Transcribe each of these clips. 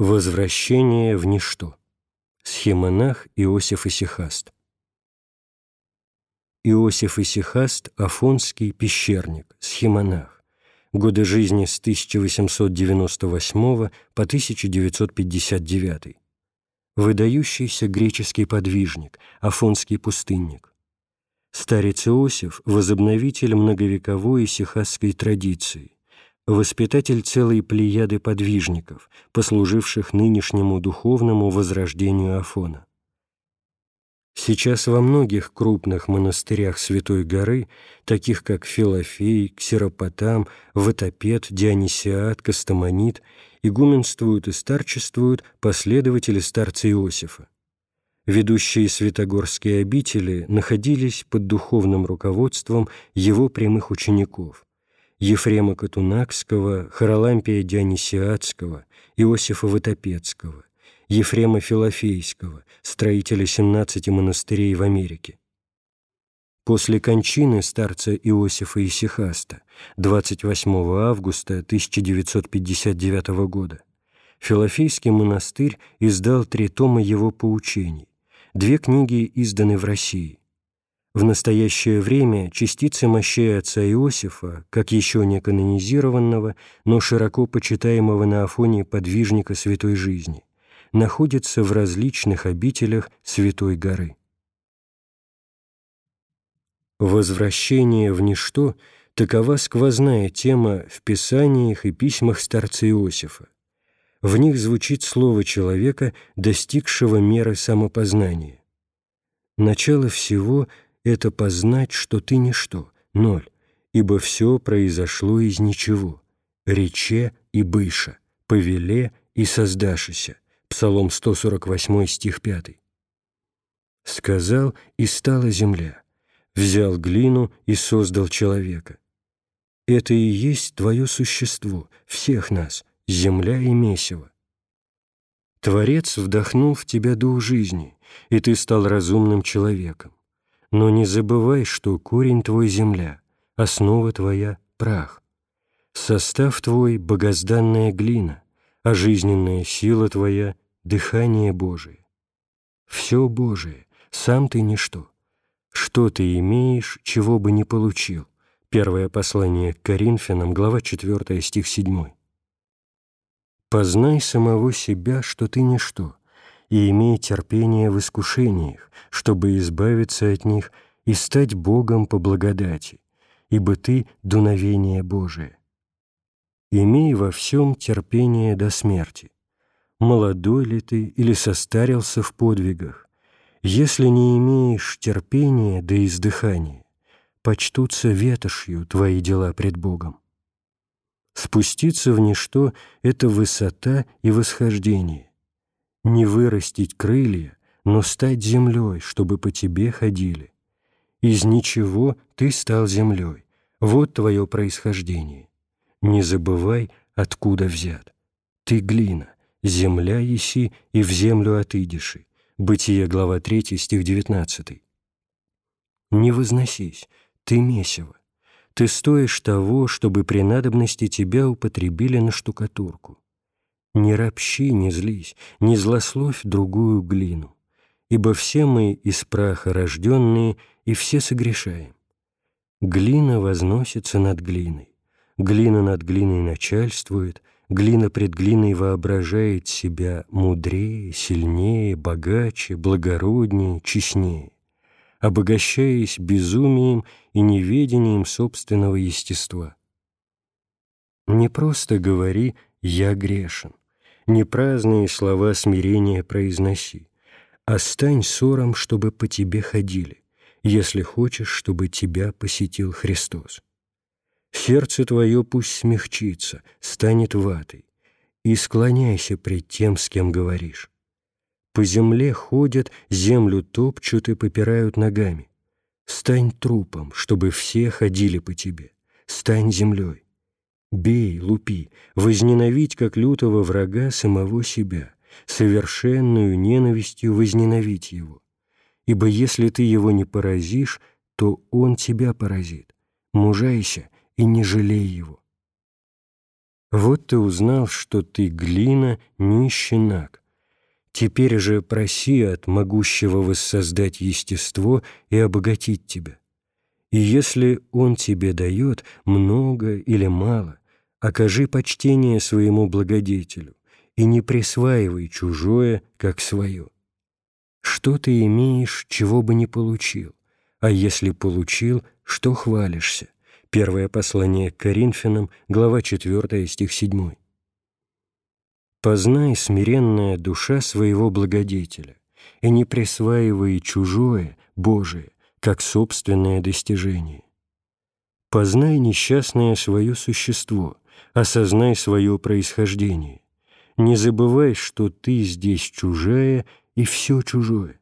Возвращение в ничто. Схемонах Иосиф Исихаст. Иосиф Исихаст – афонский пещерник, схемонах. Годы жизни с 1898 по 1959. Выдающийся греческий подвижник, афонский пустынник. Старец Иосиф – возобновитель многовековой исихастской традиции воспитатель целой плеяды подвижников, послуживших нынешнему духовному возрождению Афона. Сейчас во многих крупных монастырях Святой горы, таких как Филофей, Ксеропотам, Ватопед, Дионисиад, Кастамонит, игуменствуют и старчествуют последователи старца Иосифа. Ведущие святогорские обители находились под духовным руководством его прямых учеников – Ефрема Катунакского, Харалампия Дионисиадского, Иосифа Ватопецкого, Ефрема Филофейского, строителя 17 монастырей в Америке. После кончины старца Иосифа Исихаста 28 августа 1959 года Филофейский монастырь издал три тома его поучений. Две книги изданы в России. В настоящее время частицы мощей отца Иосифа, как еще не канонизированного, но широко почитаемого на Афоне подвижника святой жизни, находятся в различных обителях Святой горы. Возвращение в ничто – такова сквозная тема в писаниях и письмах старца Иосифа. В них звучит слово человека, достигшего меры самопознания. Начало всего – это познать, что ты ничто, ноль, ибо все произошло из ничего, рече и быша, повеле и создашися. Псалом 148, стих 5. Сказал, и стала земля, взял глину и создал человека. Это и есть твое существо, всех нас, земля и месиво. Творец вдохнул в тебя дух жизни, и ты стал разумным человеком. Но не забывай, что корень твой — земля, основа твоя — прах. Состав твой — богозданная глина, а жизненная сила твоя — дыхание Божие. Все Божие, сам ты ничто. Что ты имеешь, чего бы не получил? Первое послание к Коринфянам, глава 4, стих 7. Познай самого себя, что ты ничто, и имей терпение в искушениях, чтобы избавиться от них и стать Богом по благодати, ибо ты — дуновение Божие. Имей во всем терпение до смерти. Молодой ли ты или состарился в подвигах, если не имеешь терпения до издыхания, почтутся ветошью твои дела пред Богом. Спуститься в ничто — это высота и восхождение, не вырастить крылья, но стать землей, чтобы по тебе ходили. Из ничего ты стал землей. Вот твое происхождение. Не забывай, откуда взят. Ты глина, земля еси, и в землю отыдеши. Бытие, глава 3, стих 19. Не возносись, ты месиво. Ты стоишь того, чтобы при надобности тебя употребили на штукатурку. Не ропщи, не злись, не злословь другую глину, ибо все мы из праха рожденные и все согрешаем. Глина возносится над глиной, глина над глиной начальствует, глина пред глиной воображает себя мудрее, сильнее, богаче, благороднее, честнее, обогащаясь безумием и неведением собственного естества. Не просто говори «я грешен», не праздные слова смирения произноси, а стань ссором, чтобы по тебе ходили, если хочешь, чтобы тебя посетил Христос. Сердце твое пусть смягчится, станет ватой, и склоняйся пред тем, с кем говоришь. По земле ходят, землю топчут и попирают ногами. Стань трупом, чтобы все ходили по тебе. Стань землей. Бей, лупи, возненавидь как лютого врага самого себя, совершенную ненавистью возненавидь его. Ибо если ты его не поразишь, то он тебя поразит. Мужайся и не жалей его. Вот ты узнал, что ты глина, нищенак. Теперь же проси от могущего воссоздать естество и обогатить тебя. И если он тебе дает много или мало, окажи почтение своему благодетелю и не присваивай чужое, как свое. Что ты имеешь, чего бы не получил? А если получил, что хвалишься? Первое послание к Коринфянам, глава 4, стих 7. «Познай смиренная душа своего благодетеля, и не присваивай чужое, Божие, как собственное достижение. Познай несчастное свое существо, осознай свое происхождение. Не забывай, что ты здесь чужая и все чужое.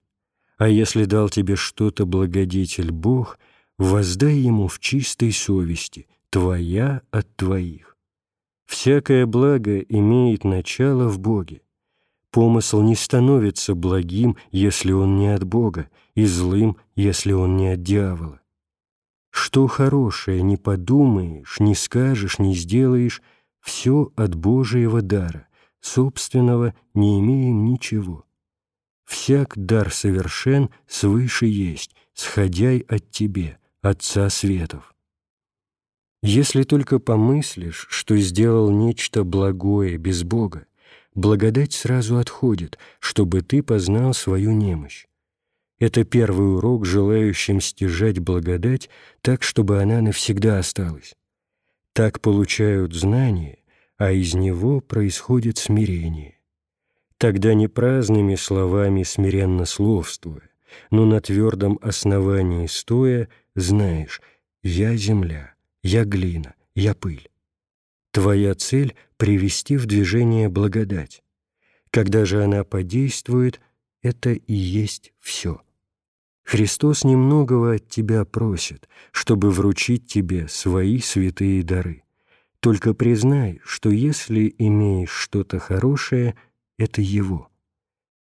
А если дал тебе что-то благодетель Бог, воздай ему в чистой совести, твоя от твоих. Всякое благо имеет начало в Боге. Помысл не становится благим, если он не от Бога, и злым, если он не от дьявола. Что хорошее не подумаешь, не скажешь, не сделаешь, все от Божьего дара, собственного не имеем ничего. Всяк дар совершен свыше есть, сходяй от Тебе, Отца Светов. Если только помыслишь, что сделал нечто благое без Бога, благодать сразу отходит, чтобы ты познал свою немощь. Это первый урок, желающим стяжать благодать так, чтобы она навсегда осталась. Так получают знание, а из него происходит смирение. Тогда не праздными словами смиренно словствуя, но на твердом основании стоя, знаешь, я земля, я глина, я пыль. Твоя цель — привести в движение благодать. Когда же она подействует, это и есть все. Христос немногого от тебя просит, чтобы вручить тебе свои святые дары. Только признай, что если имеешь что-то хорошее, это Его.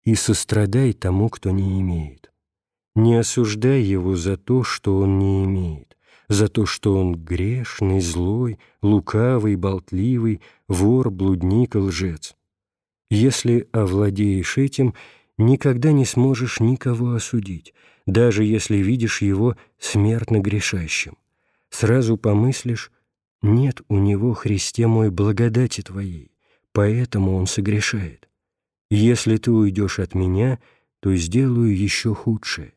И сострадай тому, кто не имеет. Не осуждай его за то, что он не имеет, за то, что он грешный, злой, лукавый, болтливый, вор, блудник лжец. Если овладеешь этим, никогда не сможешь никого осудить, даже если видишь его смертно грешащим. Сразу помыслишь, нет у него, Христе мой, благодати Твоей, поэтому он согрешает. Если ты уйдешь от меня, то сделаю еще худшее.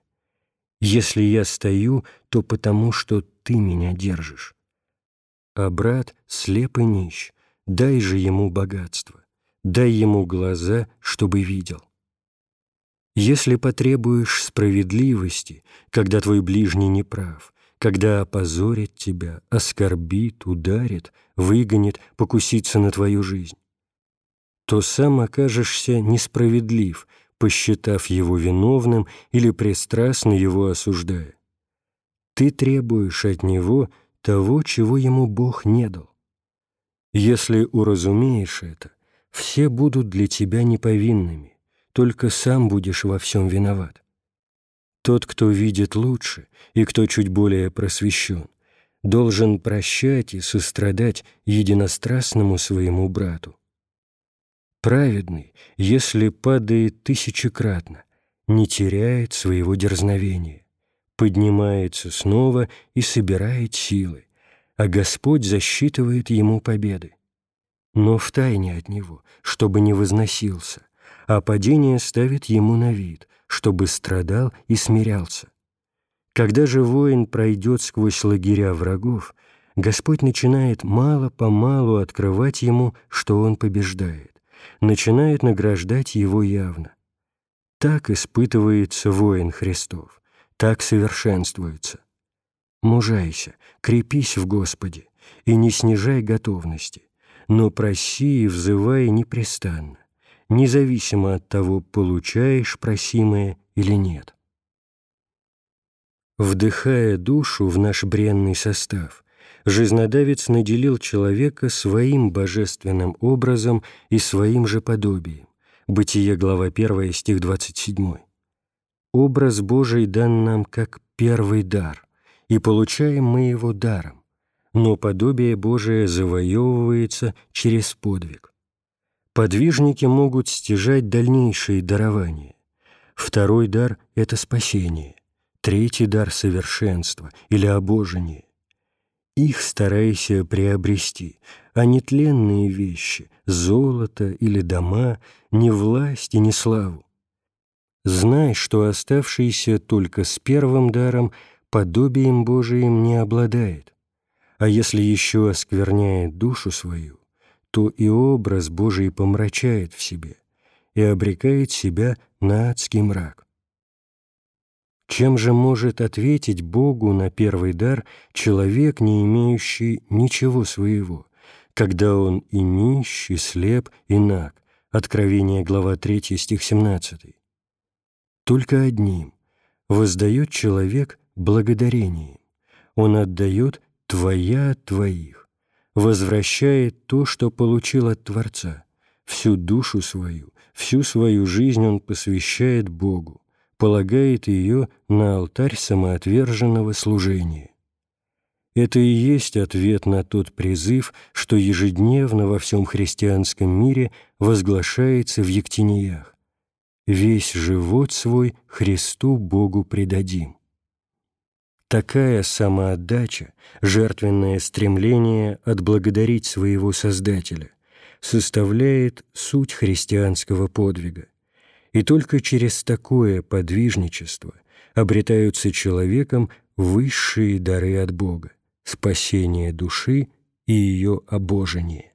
Если я стою, то потому, что ты меня держишь. А брат слеп и нищ, дай же ему богатство, дай ему глаза, чтобы видел. Если потребуешь справедливости, когда твой ближний неправ, когда опозорит тебя, оскорбит, ударит, выгонит, покусится на твою жизнь, то сам окажешься несправедлив, посчитав его виновным или пристрастно его осуждая. Ты требуешь от него того, чего ему Бог не дал. Если уразумеешь это, все будут для тебя неповинными, только сам будешь во всем виноват. Тот, кто видит лучше и кто чуть более просвещен, должен прощать и сострадать единострастному своему брату. Праведный, если падает тысячекратно, не теряет своего дерзновения, поднимается снова и собирает силы, а Господь засчитывает ему победы. Но втайне от него, чтобы не возносился, а падение ставит ему на вид, чтобы страдал и смирялся. Когда же воин пройдет сквозь лагеря врагов, Господь начинает мало-помалу открывать ему, что он побеждает, начинает награждать его явно. Так испытывается воин Христов, так совершенствуется. Мужайся, крепись в Господе и не снижай готовности, но проси и взывай непрестанно независимо от того, получаешь просимое или нет. Вдыхая душу в наш бренный состав, жизнодавец наделил человека своим божественным образом и своим же подобием. Бытие, глава 1, стих 27. Образ Божий дан нам как первый дар, и получаем мы его даром. но подобие Божие завоевывается через подвиг. Подвижники могут стяжать дальнейшие дарования. Второй дар — это спасение, третий дар — совершенство или обожение. Их старайся приобрести, а не тленные вещи, золото или дома, не власть и не славу. Знай, что оставшийся только с первым даром подобием Божиим не обладает, а если еще оскверняет душу свою, то и образ Божий помрачает в себе и обрекает себя на адский мрак. Чем же может ответить Богу на первый дар человек, не имеющий ничего своего, когда он и нищий, слеп, и наг? Откровение, глава 3, стих 17. Только одним воздает человек благодарение. Он отдает «твоя от твоих», возвращает то, что получил от Творца, всю душу свою, всю свою жизнь он посвящает Богу, полагает ее на алтарь самоотверженного служения. Это и есть ответ на тот призыв, что ежедневно во всем христианском мире возглашается в Ектениях. «Весь живот свой Христу Богу предадим». Такая самоотдача, жертвенное стремление отблагодарить своего Создателя составляет суть христианского подвига и только через такое подвижничество обретаются человеком высшие дары от Бога, спасение души и ее обожение.